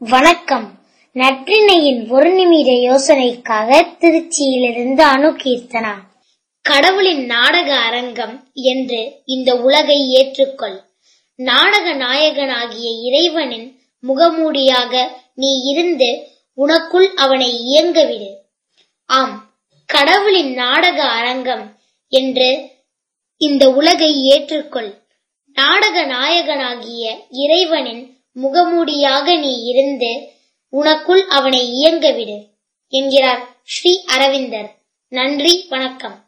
வணக்கம். நற்றினையின் ஒரு நிமிட யோசனைக்காக திருச்சியிலிருந்து அணு கீர்த்தனா கடவுளின் நாடக அரங்கம் என்று இந்த உலகை ஏற்றுக்கொள். நாடக நாயகனாகிய இறைவனின் முகமூடியாக நீ இருந்து உனக்குள் அவனை இயங்கவிடு ஆம் கடவுளின் நாடக அரங்கம் என்று இந்த உலகை ஏற்றுக்கொள். நாடக நாயகனாகிய இறைவனின் முகமூடியாக நீ இருந்து உனக்குள் அவனை இயங்கவிடு என்கிறார் ஸ்ரீ அரவிந்தர். நன்றி வணக்கம்.